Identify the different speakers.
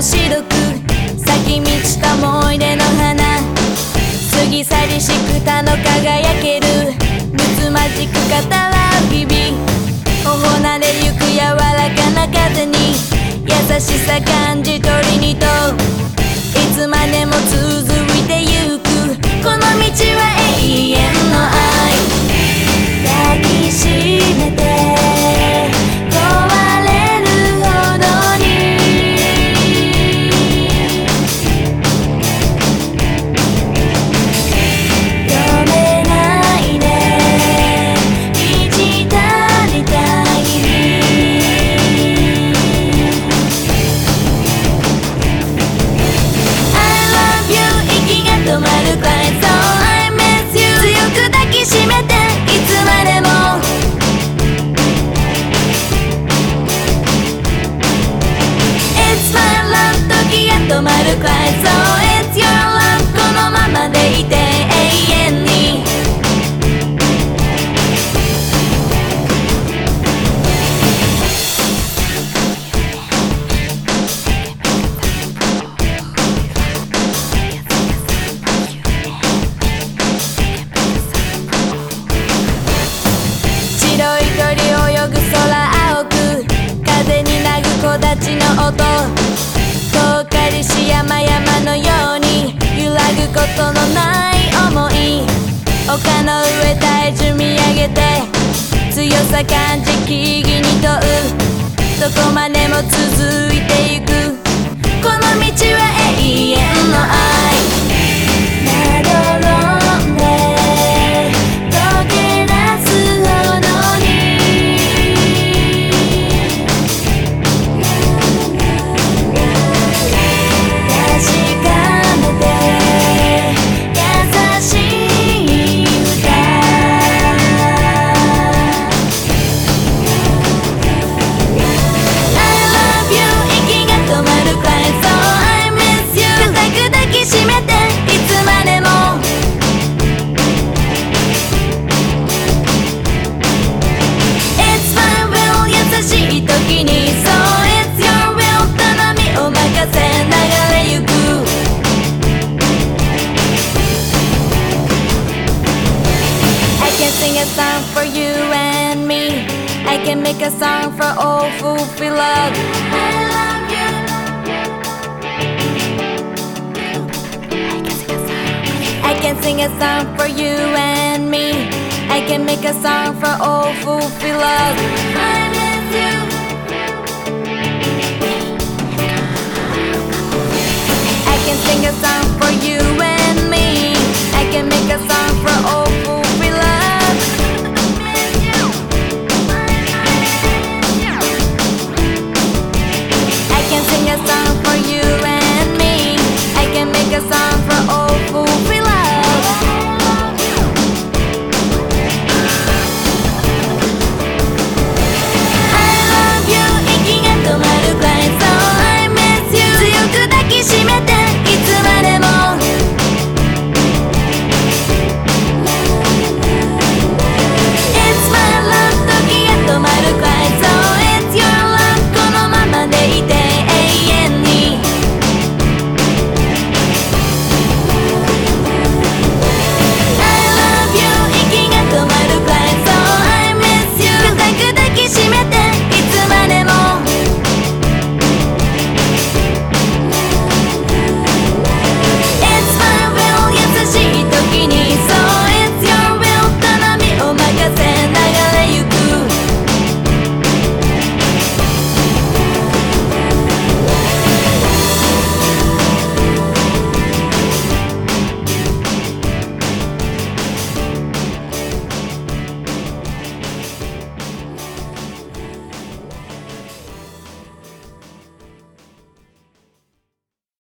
Speaker 1: 白く咲き満ちた思い出の花。過ぎ去りしくたの輝ける。むつまじく語らうビ。々頬なれゆく柔らかな風に。優しさ感じる遠かりし山々のように揺らぐことのない思い。丘の上体重見上げて強さ感じ木々に問う。a song for you and me. I can make a song for all who we love. I love you. I can sing a song for you and me. I can make a song for all who we love. I miss you. I can sing a song for you.